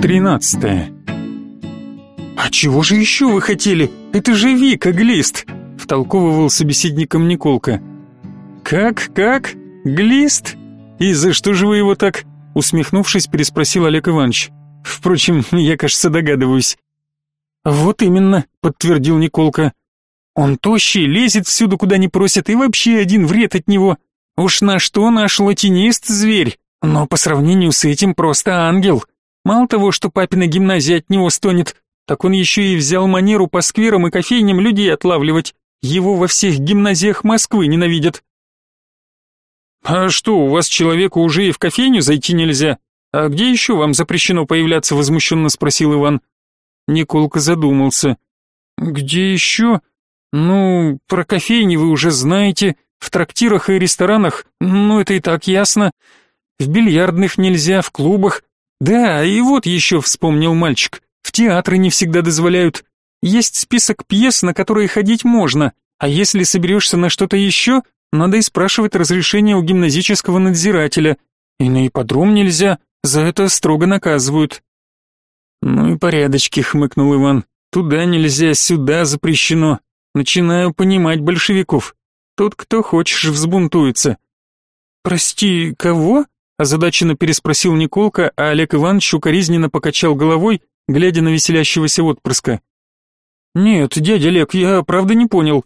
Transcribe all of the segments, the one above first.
Тринадцатое. «А чего же еще вы хотели? Это же Вика Глист!» — втолковывал собеседником Николка. «Как, как? Глист? И за что же вы его так?» — усмехнувшись, переспросил Олег Иванович. «Впрочем, я, кажется, догадываюсь». «Вот именно», — подтвердил Николка. «Он тощий, лезет всюду, куда не просят, и вообще один вред от него. Уж на что наш латинист зверь, но по сравнению с этим просто ангел. Мало того, что папина гимназия от него стонет, так он еще и взял манеру по скверам и кофейням людей отлавливать. Его во всех гимназиях Москвы ненавидят. «А что, у вас человеку уже и в кофейню зайти нельзя? А где еще вам запрещено появляться?» — возмущенно спросил Иван. Николка задумался. «Где еще? Ну, про кофейни вы уже знаете, в трактирах и ресторанах, ну это и так ясно. В бильярдных нельзя, в клубах, да, и вот еще вспомнил мальчик. В театры не всегда дозволяют. Есть список пьес, на которые ходить можно, а если соберешься на что-то еще, надо и спрашивать разрешение у гимназического надзирателя. И на ипподром нельзя, за это строго наказывают. Ну и порядочки, хмыкнул Иван. Туда нельзя, сюда запрещено. Начинаю понимать большевиков. Тут кто хочешь взбунтуется. Прости, кого? Озадаченно переспросил Николка, а Олег Иванович укоризненно покачал головой, глядя на веселящегося отпрыска. «Нет, дядя Олег, я правда не понял».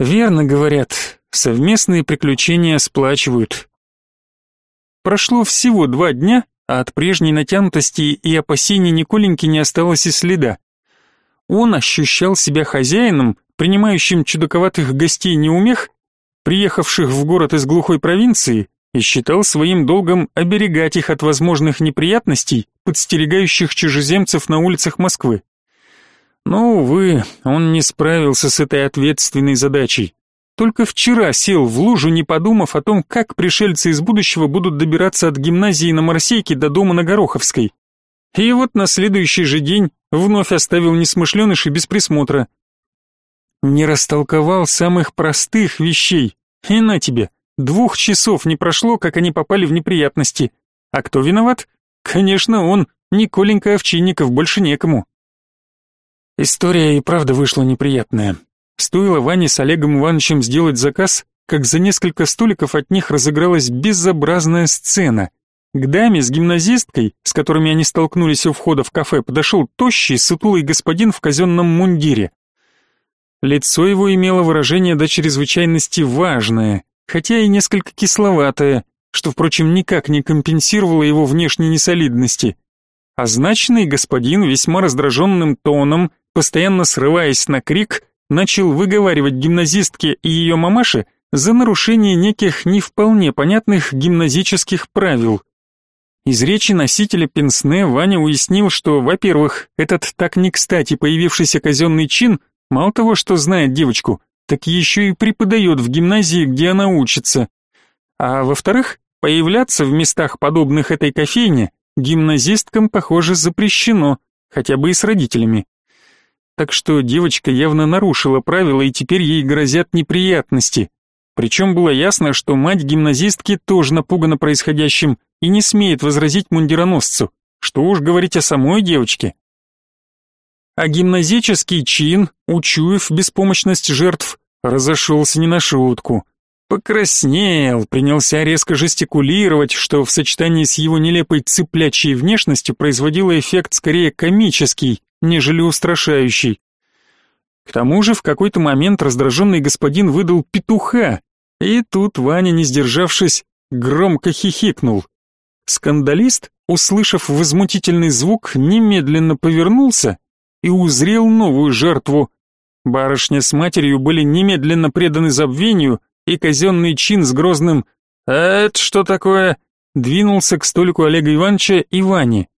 «Верно говорят, совместные приключения сплачивают». Прошло всего два дня, а от прежней натянутости и опасений Николеньки не осталось и следа. Он ощущал себя хозяином, принимающим чудаковатых гостей неумех, приехавших в город из глухой провинции, и считал своим долгом оберегать их от возможных неприятностей, подстерегающих чужеземцев на улицах Москвы. Но, увы, он не справился с этой ответственной задачей. Только вчера сел в лужу, не подумав о том, как пришельцы из будущего будут добираться от гимназии на Марсейке до дома на Гороховской. И вот на следующий же день вновь оставил несмышленыш без присмотра. Не растолковал самых простых вещей. И на тебе, Двух часов не прошло, как они попали в неприятности. А кто виноват? Конечно, он. Николенька Овчинников, больше некому. История и правда вышла неприятная. Стоило Ване с Олегом Ивановичем сделать заказ, как за несколько столиков от них разыгралась безобразная сцена. К даме с гимназисткой, с которыми они столкнулись у входа в кафе, подошел тощий, сутулый господин в казенном мундире. Лицо его имело выражение до чрезвычайности важное, хотя и несколько кисловатое, что, впрочем, никак не компенсировало его внешней несолидности. Означенный господин весьма раздраженным тоном, постоянно срываясь на крик, начал выговаривать гимназистке и ее мамаше за нарушение неких не вполне понятных гимназических правил. Из речи носителя пенсне Ваня уяснил, что, во-первых, этот так не кстати появившийся казенный чин мало того, что знает девочку, так еще и преподает в гимназии, где она учится. А во-вторых, появляться в местах, подобных этой кофейне, гимназисткам, похоже, запрещено, хотя бы и с родителями. Так что девочка явно нарушила правила, и теперь ей грозят неприятности. Причем было ясно, что мать гимназистки тоже напугана происходящим и не смеет возразить мундироносцу. Что уж говорить о самой девочке. А гимназический чин, учуяв беспомощность жертв, разошелся не на шутку. Покраснел, принялся резко жестикулировать, что в сочетании с его нелепой цыплячьей внешностью производило эффект скорее комический, нежели устрашающий. К тому же в какой-то момент раздраженный господин выдал петуха, и тут Ваня, не сдержавшись, громко хихикнул. Скандалист, услышав возмутительный звук, немедленно повернулся и узрел новую жертву. Барышня с матерью были немедленно преданы забвению, и казенный чин с грозным «А это что такое?» двинулся к столику Олега Ивановича и Вани.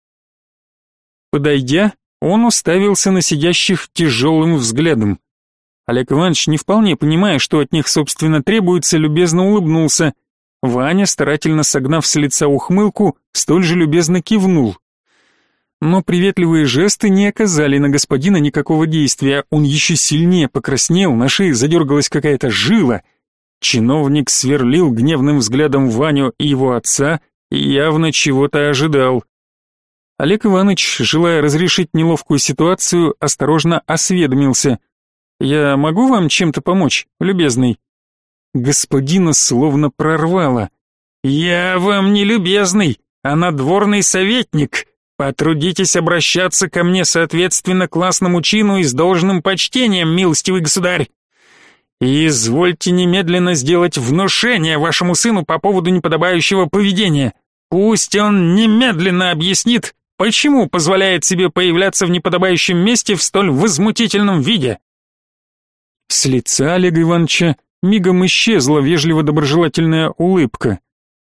Подойдя, он уставился на сидящих тяжелым взглядом. Олег Иванович, не вполне понимая, что от них, собственно, требуется, любезно улыбнулся. Ваня, старательно согнав с лица ухмылку, столь же любезно кивнул. Но приветливые жесты не оказали на господина никакого действия, он еще сильнее покраснел, на шее задергалась какая-то жила. Чиновник сверлил гневным взглядом Ваню и его отца и явно чего-то ожидал. Олег Иванович, желая разрешить неловкую ситуацию, осторожно осведомился. «Я могу вам чем-то помочь, любезный?» Господина словно прорвало. «Я вам не любезный, а надворный советник. Потрудитесь обращаться ко мне соответственно классному чину и с должным почтением, милостивый государь. И извольте немедленно сделать внушение вашему сыну по поводу неподобающего поведения. Пусть он немедленно объяснит, почему позволяет себе появляться в неподобающем месте в столь возмутительном виде. С лица Олега Ивановича мигом исчезла вежливо-доброжелательная улыбка.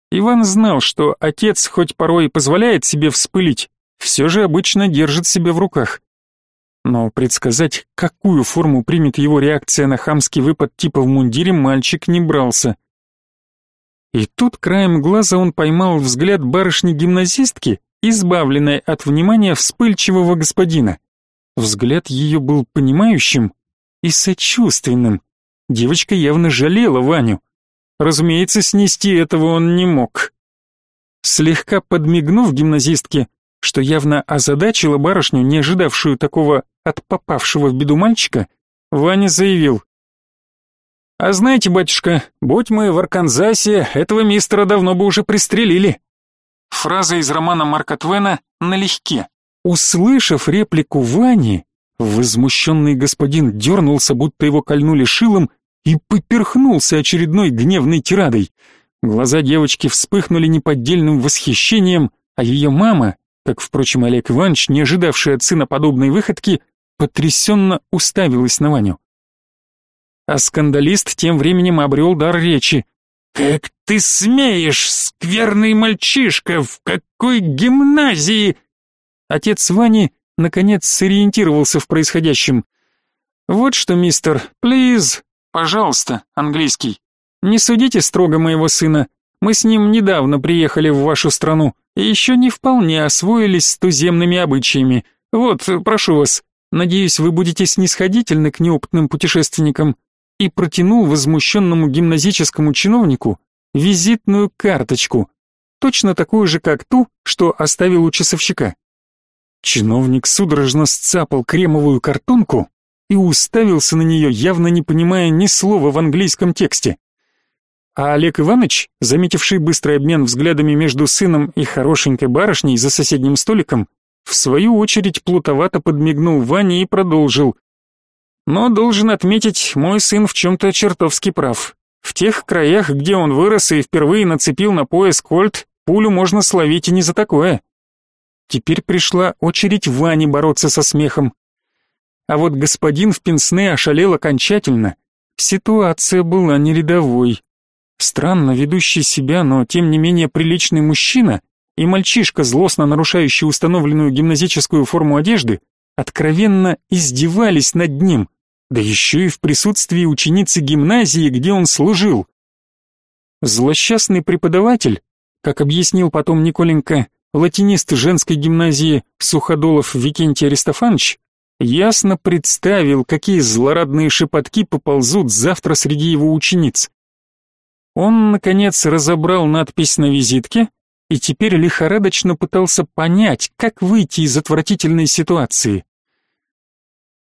Иван знал, что отец хоть порой и позволяет себе вспылить, все же обычно держит себя в руках. Но предсказать, какую форму примет его реакция на хамский выпад типа в мундире, мальчик не брался. И тут краем глаза он поймал взгляд барышни-гимназистки, избавленной от внимания вспыльчивого господина. Взгляд ее был понимающим и сочувственным. Девочка явно жалела Ваню. Разумеется, снести этого он не мог. Слегка подмигнув гимназистке, что явно озадачило барышню, не ожидавшую такого от попавшего в беду мальчика, Ваня заявил. «А знаете, батюшка, будь мы в Арканзасе, этого мистера давно бы уже пристрелили». Фраза из романа Марка Твена «Налегке». Услышав реплику Вани, возмущенный господин дернулся, будто его кольнули шилом, и поперхнулся очередной гневной тирадой. Глаза девочки вспыхнули неподдельным восхищением, а ее мама, как, впрочем, Олег Иванович, не ожидавший от сына подобной выходки, потрясенно уставилась на Ваню. А скандалист тем временем обрел дар речи. «Как ты смеешь, скверный мальчишка, в какой гимназии?» Отец Вани, наконец, сориентировался в происходящем. «Вот что, мистер, плиз, пожалуйста, английский, не судите строго моего сына, мы с ним недавно приехали в вашу страну и еще не вполне освоились с туземными обычаями. Вот, прошу вас, надеюсь, вы будете снисходительны к неопытным путешественникам». И протянул возмущенному гимназическому чиновнику визитную карточку, точно такую же, как ту, что оставил у часовщика. Чиновник судорожно сцапал кремовую картонку и уставился на нее, явно не понимая ни слова в английском тексте. А Олег Иванович, заметивший быстрый обмен взглядами между сыном и хорошенькой барышней за соседним столиком, в свою очередь плутовато подмигнул Ване и продолжил. «Но должен отметить, мой сын в чем-то чертовски прав. В тех краях, где он вырос и впервые нацепил на пояс кольт, пулю можно словить и не за такое». Теперь пришла очередь Вани бороться со смехом. А вот господин в пенсне ошалел окончательно. Ситуация была не рядовой. Странно ведущий себя, но тем не менее приличный мужчина и мальчишка, злостно нарушающий установленную гимназическую форму одежды, откровенно издевались над ним, да еще и в присутствии ученицы гимназии, где он служил. Злосчастный преподаватель, как объяснил потом Николенко, латинист женской гимназии Суходолов Викентий Аристофанович, ясно представил, какие злорадные шепотки поползут завтра среди его учениц. Он, наконец, разобрал надпись на визитке и теперь лихорадочно пытался понять, как выйти из отвратительной ситуации.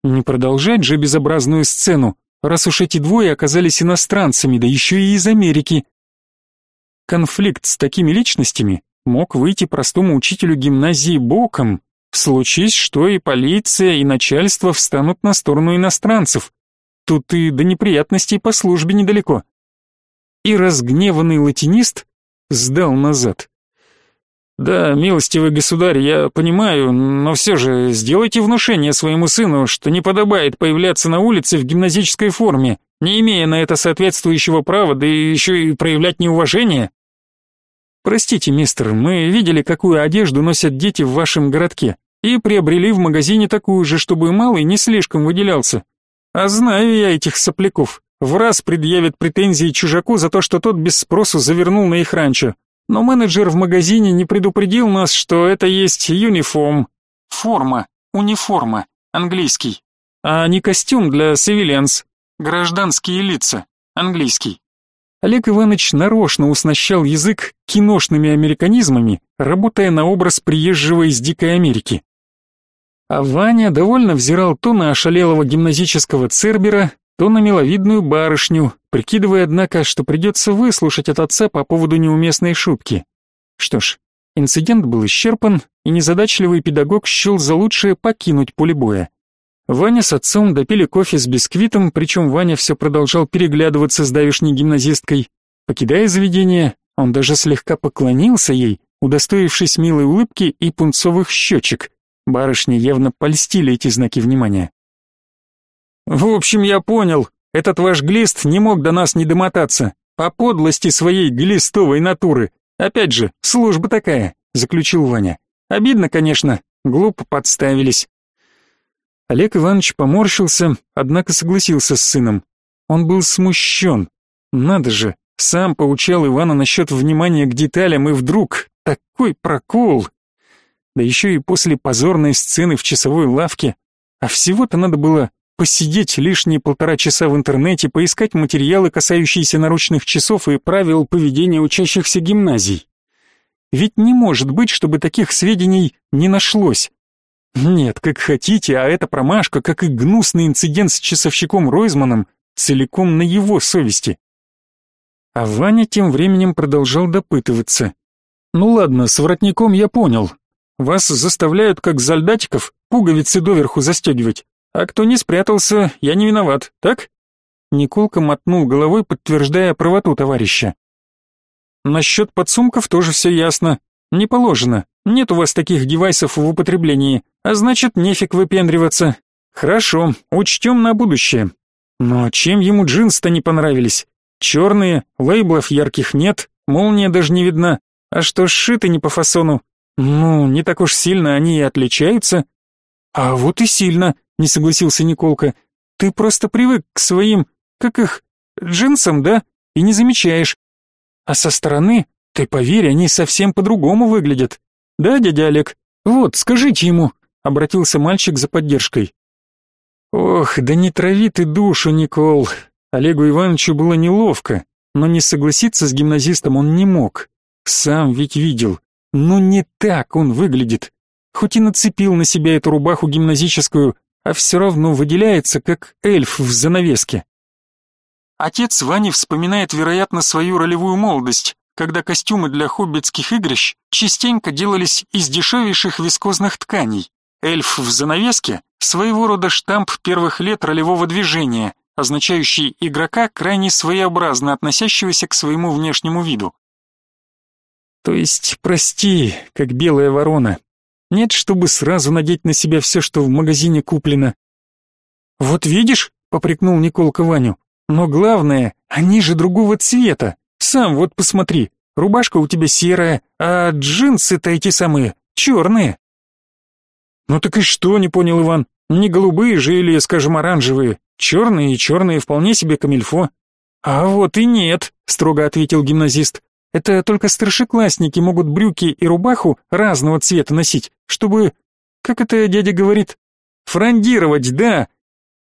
Не продолжать же безобразную сцену, раз уж эти двое оказались иностранцами, да еще и из Америки. Конфликт с такими личностями мог выйти простому учителю гимназии боком, случись, что и полиция, и начальство встанут на сторону иностранцев. Тут и до неприятностей по службе недалеко и разгневанный латинист сдал назад. «Да, милостивый государь, я понимаю, но все же сделайте внушение своему сыну, что не подобает появляться на улице в гимназической форме, не имея на это соответствующего права, да еще и проявлять неуважение». «Простите, мистер, мы видели, какую одежду носят дети в вашем городке, и приобрели в магазине такую же, чтобы малый не слишком выделялся. А знаю я этих сопляков в раз предъявят претензии чужаку за то, что тот без спросу завернул на их ранчо. Но менеджер в магазине не предупредил нас, что это есть юниформ. Форма, униформа, английский. А не костюм для цивиленс, гражданские лица, английский. Олег Иванович нарочно уснащал язык киношными американизмами, работая на образ приезжего из Дикой Америки. А Ваня довольно взирал то на ошалелого гимназического цербера, то на миловидную барышню, прикидывая, однако, что придется выслушать от отца по поводу неуместной шутки. Что ж, инцидент был исчерпан, и незадачливый педагог счел за лучшее покинуть поле боя. Ваня с отцом допили кофе с бисквитом, причем Ваня все продолжал переглядываться с давишней гимназисткой. Покидая заведение, он даже слегка поклонился ей, удостоившись милой улыбки и пунцовых щечек. Барышни явно польстили эти знаки внимания. «В общем, я понял, этот ваш глист не мог до нас не домотаться, по подлости своей глистовой натуры. Опять же, служба такая», — заключил Ваня. «Обидно, конечно, глупо подставились». Олег Иванович поморщился, однако согласился с сыном. Он был смущен. Надо же, сам поучал Ивана насчет внимания к деталям, и вдруг такой прокол. Да еще и после позорной сцены в часовой лавке. А всего-то надо было посидеть лишние полтора часа в интернете, поискать материалы, касающиеся наручных часов и правил поведения учащихся гимназий. Ведь не может быть, чтобы таких сведений не нашлось. Нет, как хотите, а эта промашка, как и гнусный инцидент с часовщиком Ройзманом, целиком на его совести. А Ваня тем временем продолжал допытываться. «Ну ладно, с воротником я понял. Вас заставляют, как зальдатиков, пуговицы доверху застегивать. А кто не спрятался, я не виноват, так?» Николка мотнул головой, подтверждая правоту товарища. «Насчет подсумков тоже все ясно. Не положено. Нет у вас таких девайсов в употреблении, а значит, нефиг выпендриваться. Хорошо, учтем на будущее. Но чем ему джинсы-то не понравились? Черные, лейблов ярких нет, молния даже не видна. А что сшиты не по фасону? Ну, не так уж сильно они и отличаются. А вот и сильно, не согласился Николка. Ты просто привык к своим, как их, джинсам, да? И не замечаешь. А со стороны, ты поверь, они совсем по-другому выглядят. Да, дядя Олег? Вот, скажите ему, обратился мальчик за поддержкой. Ох, да не трави ты душу, Никол. Олегу Ивановичу было неловко, но не согласиться с гимназистом он не мог. Сам ведь видел. Ну не так он выглядит. Хоть и нацепил на себя эту рубаху гимназическую, а все равно выделяется, как эльф в занавеске. Отец Вани вспоминает, вероятно, свою ролевую молодость, когда костюмы для хоббитских игрищ частенько делались из дешевейших вискозных тканей. Эльф в занавеске – своего рода штамп первых лет ролевого движения, означающий игрока, крайне своеобразно относящегося к своему внешнему виду. То есть, прости, как белая ворона. Нет, чтобы сразу надеть на себя все, что в магазине куплено. Вот видишь, попрекнул Николка Ваню, но главное, они же другого цвета. Сам вот посмотри, рубашка у тебя серая, а джинсы-то эти самые, черные. Ну так и что, не понял Иван, не голубые же или, скажем, оранжевые, черные и черные вполне себе камильфо. А вот и нет, строго ответил гимназист. Это только старшеклассники могут брюки и рубаху разного цвета носить, чтобы, как это дядя говорит, фрондировать, да.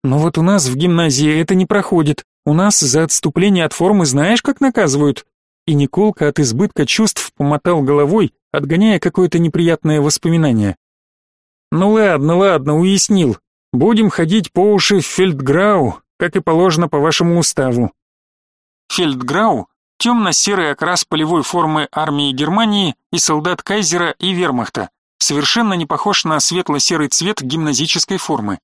Но вот у нас в гимназии это не проходит. У нас за отступление от формы знаешь, как наказывают?» И Николка от избытка чувств помотал головой, отгоняя какое-то неприятное воспоминание. «Ну ладно, ладно, уяснил. Будем ходить по уши в фельдграу, как и положено по вашему уставу». Фельдграу – темно-серый окрас полевой формы армии Германии и солдат Кайзера и Вермахта, совершенно не похож на светло-серый цвет гимназической формы.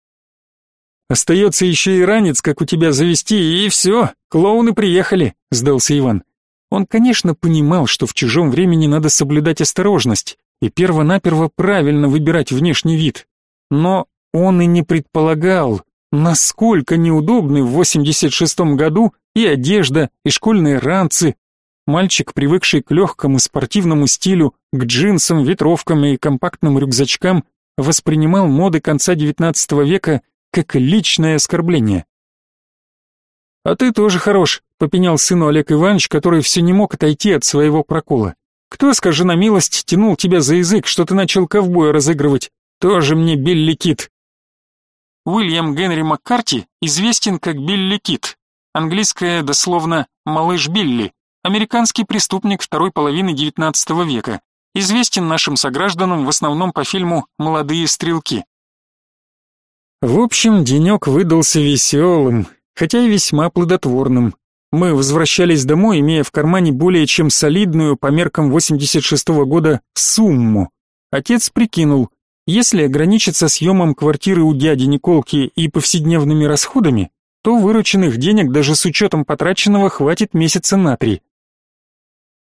Остается еще и ранец, как у тебя завести, и все, клоуны приехали», — сдался Иван. Он, конечно, понимал, что в чужом времени надо соблюдать осторожность и перво-наперво правильно выбирать внешний вид. Но он и не предполагал, насколько неудобны в 86-м году и одежда, и школьные ранцы. Мальчик, привыкший к легкому спортивному стилю, к джинсам, ветровкам и компактным рюкзачкам, воспринимал моды конца XIX века как личное оскорбление. «А ты тоже хорош», — попенял сыну Олег Иванович, который все не мог отойти от своего прокола. «Кто, скажи на милость, тянул тебя за язык, что ты начал ковбоя разыгрывать? Тоже мне Билли Кит». Уильям Генри Маккарти известен как Билли Кит, английское дословно «малыш Билли», американский преступник второй половины XIX века, известен нашим согражданам в основном по фильму «Молодые стрелки». В общем, денек выдался веселым, хотя и весьма плодотворным. Мы возвращались домой, имея в кармане более чем солидную по меркам 86 -го года сумму. Отец прикинул, если ограничиться съемом квартиры у дяди Николки и повседневными расходами, то вырученных денег даже с учетом потраченного хватит месяца на три.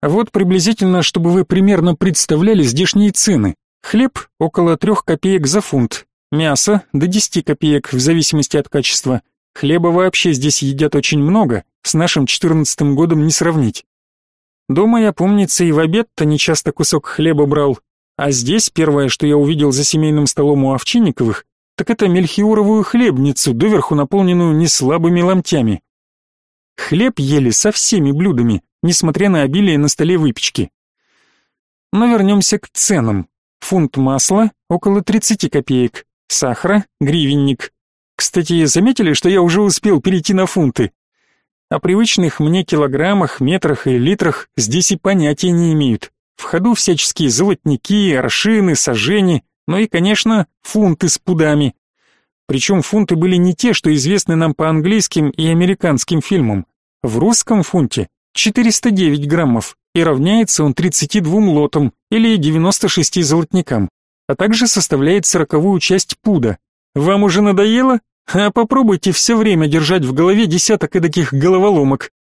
Вот приблизительно, чтобы вы примерно представляли здешние цены. Хлеб около трех копеек за фунт, мясо до 10 копеек в зависимости от качества. Хлеба вообще здесь едят очень много, с нашим четырнадцатым годом не сравнить. Дома я, помнится, и в обед-то нечасто кусок хлеба брал, а здесь первое, что я увидел за семейным столом у Овчинниковых, так это мельхиоровую хлебницу, доверху наполненную неслабыми ломтями. Хлеб ели со всеми блюдами, несмотря на обилие на столе выпечки. Но вернемся к ценам. Фунт масла около 30 копеек, сахара гривенник. Кстати, заметили, что я уже успел перейти на фунты? О привычных мне килограммах, метрах и литрах здесь и понятия не имеют. В ходу всяческие золотники, аршины, сажени, ну и, конечно, фунты с пудами. Причем фунты были не те, что известны нам по английским и американским фильмам. В русском фунте 409 граммов, и равняется он 32 лотам или 96 золотникам, а также составляет сороковую часть пуда. Вам уже надоело? А попробуйте все время держать в голове десяток эдаких головоломок.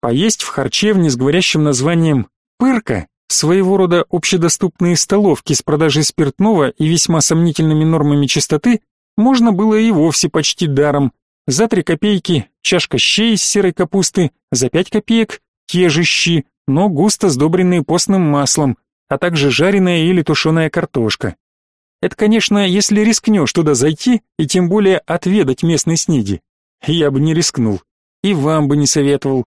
Поесть в харчевне с говорящим названием Пырка – своего рода общедоступные столовки с продажей спиртного и весьма сомнительными нормами чистоты можно было и вовсе почти даром. За три копейки чашка щей из серой капусты, за пять копеек те же щи, но густо сдобренные постным маслом, а также жареная или тушеная картошка. Это, конечно, если рискнешь туда зайти и тем более отведать местной снеди. Я бы не рискнул. И вам бы не советовал.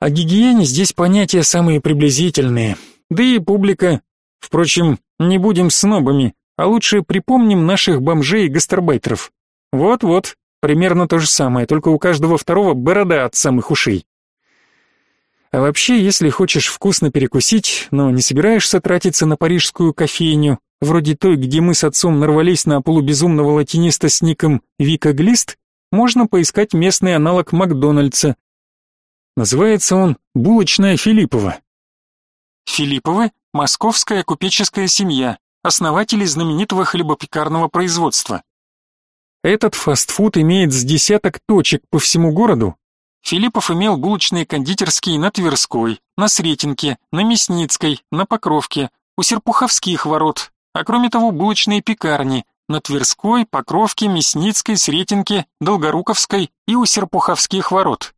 О гигиене здесь понятия самые приблизительные, да и публика. Впрочем, не будем снобами, а лучше припомним наших бомжей и гастарбайтеров. Вот-вот, примерно то же самое, только у каждого второго борода от самых ушей. А вообще, если хочешь вкусно перекусить, но не собираешься тратиться на парижскую кофейню, вроде той, где мы с отцом нарвались на полубезумного латиниста с ником Вика Глист, можно поискать местный аналог Макдональдса, Называется он «Булочная Филиппова». Филипповы – московская купеческая семья, основатели знаменитого хлебопекарного производства. Этот фастфуд имеет с десяток точек по всему городу. Филиппов имел булочные кондитерские на Тверской, на Сретенке, на Мясницкой, на Покровке, у Серпуховских ворот, а кроме того булочные пекарни на Тверской, Покровке, Мясницкой, Сретенке, Долгоруковской и у Серпуховских ворот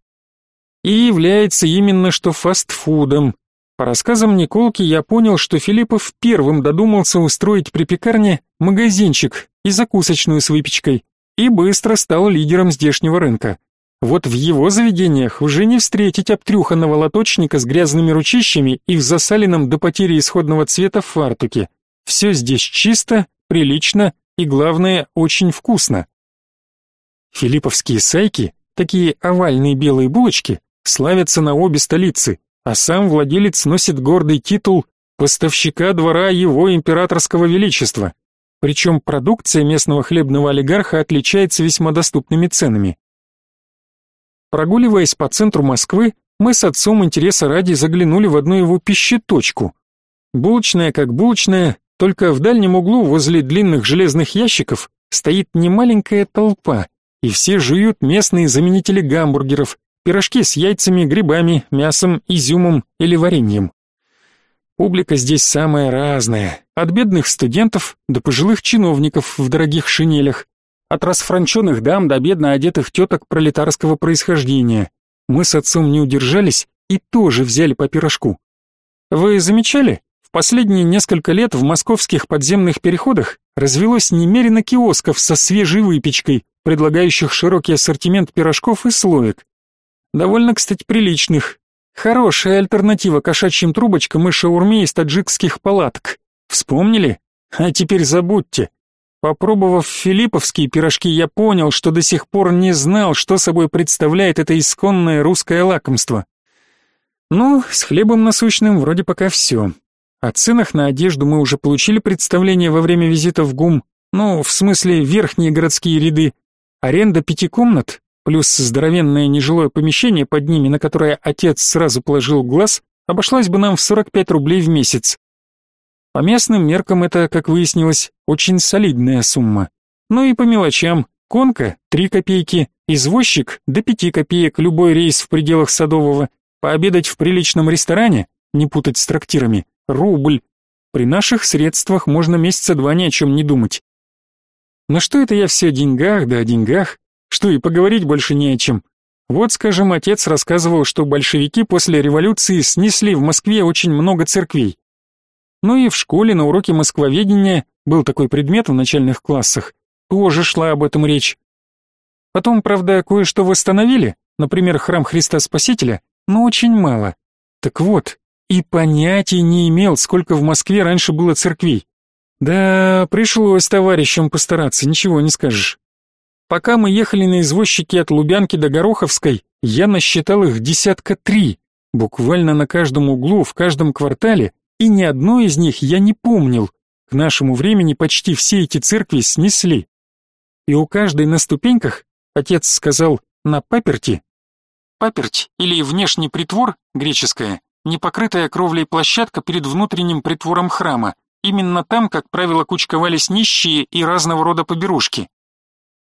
и является именно что фастфудом. По рассказам Николки я понял, что Филиппов первым додумался устроить при пекарне магазинчик и закусочную с выпечкой, и быстро стал лидером здешнего рынка. Вот в его заведениях уже не встретить обтрюханного лоточника с грязными ручищами и в засаленном до потери исходного цвета фартуке. Все здесь чисто, прилично и, главное, очень вкусно. Филипповские сайки, такие овальные белые булочки, славятся на обе столицы, а сам владелец носит гордый титул поставщика двора его императорского величества. Причем продукция местного хлебного олигарха отличается весьма доступными ценами. Прогуливаясь по центру Москвы, мы с отцом интереса ради заглянули в одну его пищеточку. Булочная как булочная, только в дальнем углу возле длинных железных ящиков стоит немаленькая толпа, и все жуют местные заменители гамбургеров, Пирожки с яйцами, грибами, мясом, изюмом или вареньем. Публика здесь самая разная, от бедных студентов до пожилых чиновников в дорогих шинелях, от расфранченных дам до бедно одетых теток пролетарского происхождения. Мы с отцом не удержались и тоже взяли по пирожку. Вы замечали? В последние несколько лет в московских подземных переходах развелось немерено киосков со свежей выпечкой, предлагающих широкий ассортимент пирожков и слоек. Довольно, кстати, приличных. Хорошая альтернатива кошачьим трубочкам и шаурме из таджикских палаток. Вспомнили? А теперь забудьте. Попробовав филипповские пирожки, я понял, что до сих пор не знал, что собой представляет это исконное русское лакомство. Ну, с хлебом насущным вроде пока все. О ценах на одежду мы уже получили представление во время визита в ГУМ, ну, в смысле верхние городские ряды. Аренда пяти комнат, плюс здоровенное нежилое помещение под ними, на которое отец сразу положил глаз, обошлась бы нам в 45 рублей в месяц. По местным меркам это, как выяснилось, очень солидная сумма. Ну и по мелочам. Конка — 3 копейки, извозчик — до 5 копеек любой рейс в пределах Садового, пообедать в приличном ресторане, не путать с трактирами, рубль. При наших средствах можно месяца два ни о чем не думать. Но что это я все о деньгах да о деньгах? Что и поговорить больше не о чем. Вот, скажем, отец рассказывал, что большевики после революции снесли в Москве очень много церквей. Ну и в школе на уроке москвоведения был такой предмет в начальных классах, тоже шла об этом речь. Потом, правда, кое-что восстановили, например, храм Христа Спасителя, но очень мало. Так вот, и понятия не имел, сколько в Москве раньше было церквей. Да, пришлось товарищам постараться, ничего не скажешь. Пока мы ехали на извозчике от Лубянки до Гороховской, я насчитал их десятка три, буквально на каждом углу, в каждом квартале, и ни одной из них я не помнил. К нашему времени почти все эти церкви снесли. И у каждой на ступеньках, отец сказал, на паперти. Паперть или внешний притвор, греческое, непокрытая кровлей площадка перед внутренним притвором храма. Именно там, как правило, кучковались нищие и разного рода поберушки.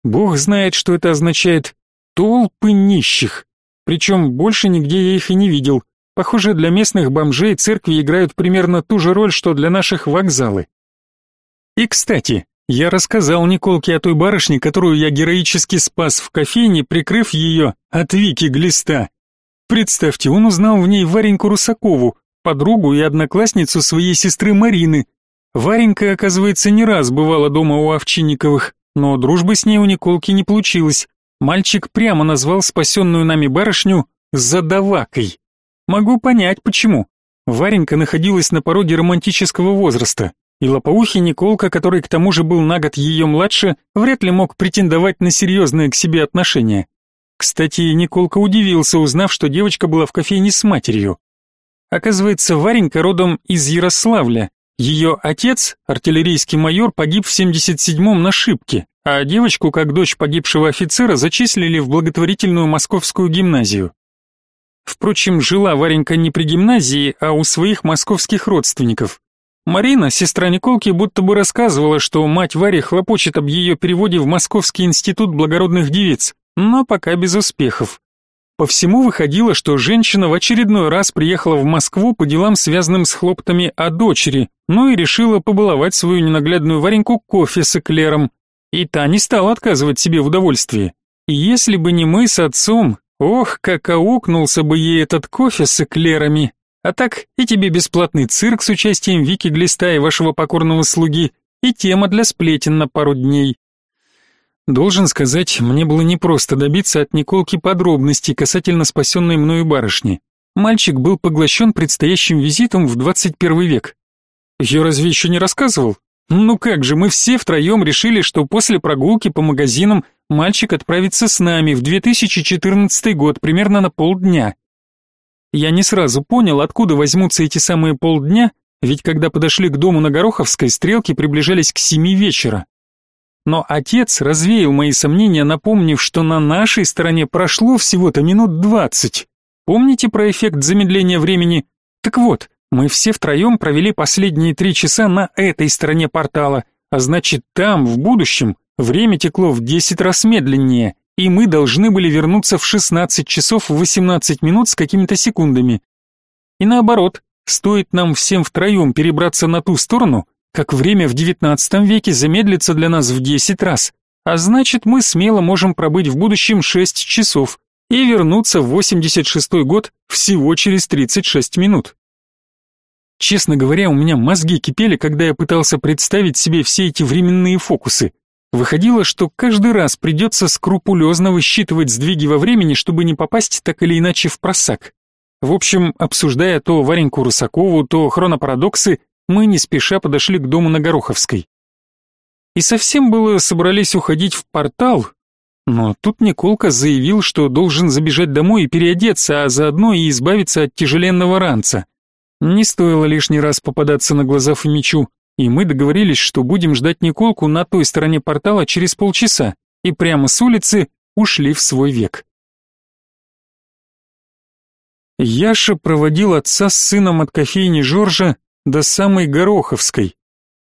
Бог знает, что это означает. Толпы нищих. Причем больше нигде я их и не видел. Похоже, для местных бомжей церкви играют примерно ту же роль, что для наших вокзалы. И, кстати, я рассказал Николке о той барышне, которую я героически спас в кофейне, прикрыв ее от Вики Глиста. Представьте, он узнал в ней Вареньку Русакову, подругу и одноклассницу своей сестры Марины. Варенька, оказывается, не раз бывала дома у Овчинниковых, но дружбы с ней у Николки не получилось. Мальчик прямо назвал спасенную нами барышню «задавакой». Могу понять, почему. Варенька находилась на пороге романтического возраста, и лопоухий Николка, который к тому же был на год ее младше, вряд ли мог претендовать на серьезные к себе отношения. Кстати, Николка удивился, узнав, что девочка была в кофейне с матерью. Оказывается, Варенька родом из Ярославля. Ее отец, артиллерийский майор, погиб в 77-м на Шибке, а девочку, как дочь погибшего офицера, зачислили в благотворительную московскую гимназию. Впрочем, жила Варенька не при гимназии, а у своих московских родственников. Марина, сестра Николки, будто бы рассказывала, что мать Вари хлопочет об ее переводе в Московский институт благородных девиц, но пока без успехов. По всему выходило, что женщина в очередной раз приехала в Москву по делам, связанным с хлоптами о дочери, ну и решила побаловать свою ненаглядную Вареньку кофе с эклером. И та не стала отказывать себе в удовольствии. И если бы не мы с отцом, Ох, как аукнулся бы ей этот кофе с эклерами. А так и тебе бесплатный цирк с участием Вики Глиста и вашего покорного слуги, и тема для сплетен на пару дней. Должен сказать, мне было непросто добиться от Николки подробностей касательно спасенной мною барышни. Мальчик был поглощен предстоящим визитом в 21 век. Я разве еще не рассказывал? Ну как же, мы все втроем решили, что после прогулки по магазинам мальчик отправится с нами в 2014 год, примерно на полдня. Я не сразу понял, откуда возьмутся эти самые полдня, ведь когда подошли к дому на Гороховской, стрелки приближались к семи вечера. Но отец развеял мои сомнения, напомнив, что на нашей стороне прошло всего-то минут двадцать. Помните про эффект замедления времени? Так вот, мы все втроем провели последние три часа на этой стороне портала, а значит там, в будущем, Время текло в 10 раз медленнее, и мы должны были вернуться в 16 часов 18 минут с какими-то секундами. И наоборот, стоит нам всем втроем перебраться на ту сторону, как время в 19 веке замедлится для нас в 10 раз, а значит мы смело можем пробыть в будущем 6 часов и вернуться в 86 год всего через 36 минут. Честно говоря, у меня мозги кипели, когда я пытался представить себе все эти временные фокусы. Выходило, что каждый раз придется скрупулезно высчитывать сдвиги во времени, чтобы не попасть так или иначе в просак. В общем, обсуждая то Вареньку Русакову, то хронопарадоксы, мы не спеша подошли к дому на Гороховской. И совсем было собрались уходить в портал, но тут Николка заявил, что должен забежать домой и переодеться, а заодно и избавиться от тяжеленного ранца. Не стоило лишний раз попадаться на глаза Фомичу, и мы договорились, что будем ждать Николку на той стороне портала через полчаса, и прямо с улицы ушли в свой век. Яша проводил отца с сыном от кофейни Жоржа до самой Гороховской.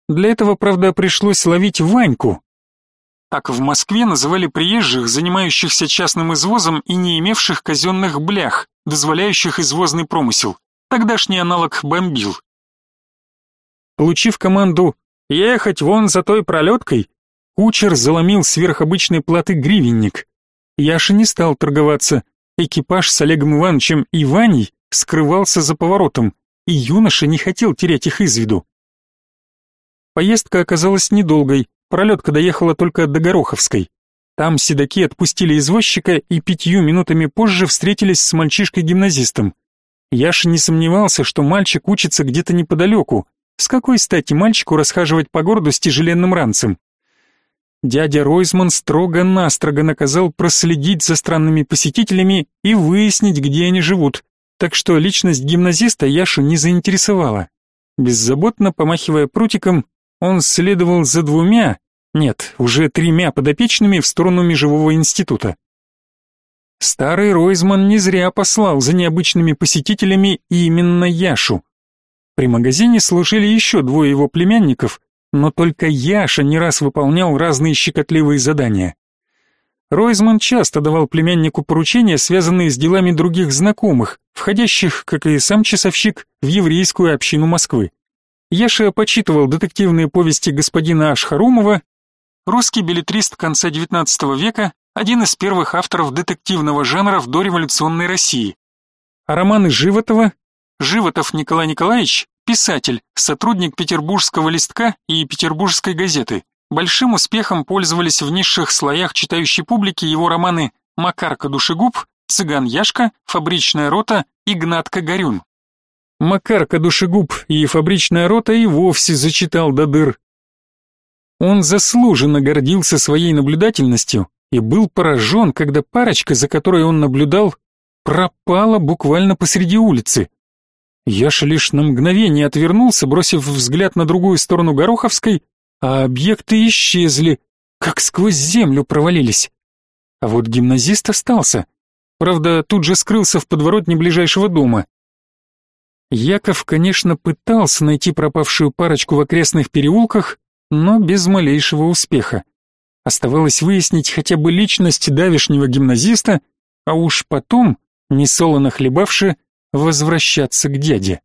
Для этого, правда, пришлось ловить Ваньку. Так в Москве называли приезжих, занимающихся частным извозом и не имевших казенных блях, дозволяющих извозный промысел. Тогдашний аналог бомбил. Получив команду «Ехать вон за той пролеткой», кучер заломил сверхобычной платы гривенник. Яша не стал торговаться. Экипаж с Олегом Ивановичем и Ваней скрывался за поворотом, и юноша не хотел терять их из виду. Поездка оказалась недолгой, пролетка доехала только до Гороховской. Там седаки отпустили извозчика и пятью минутами позже встретились с мальчишкой-гимназистом. Яша не сомневался, что мальчик учится где-то неподалеку. С какой стати мальчику расхаживать по городу с тяжеленным ранцем? Дядя Ройзман строго-настрого наказал проследить за странными посетителями и выяснить, где они живут, так что личность гимназиста Яшу не заинтересовала. Беззаботно помахивая прутиком, он следовал за двумя, нет, уже тремя подопечными в сторону межевого института. Старый Ройзман не зря послал за необычными посетителями именно Яшу. При магазине служили еще двое его племянников, но только Яша не раз выполнял разные щекотливые задания. Ройзман часто давал племяннику поручения, связанные с делами других знакомых, входящих, как и сам часовщик, в еврейскую общину Москвы. Яша почитывал детективные повести господина Ашхарумова, русский билетрист конца XIX века, один из первых авторов детективного жанра в дореволюционной России. А романы Животова, Животов Николай Николаевич, писатель, сотрудник Петербургского листка и Петербургской газеты. Большим успехом пользовались в низших слоях читающей публики его романы «Макарка душегуб», «Цыган Яшка», «Фабричная рота» и «Гнатка Горюн». Макарка душегуб и «Фабричная рота» и вовсе зачитал до дыр. Он заслуженно гордился своей наблюдательностью и был поражен, когда парочка, за которой он наблюдал, пропала буквально посреди улицы. Яша лишь на мгновение отвернулся, бросив взгляд на другую сторону Гороховской, а объекты исчезли, как сквозь землю провалились. А вот гимназист остался. Правда, тут же скрылся в подворотне ближайшего дома. Яков, конечно, пытался найти пропавшую парочку в окрестных переулках, но без малейшего успеха. Оставалось выяснить хотя бы личность давешнего гимназиста, а уж потом, несолоно хлебавши, возвращаться к дяде.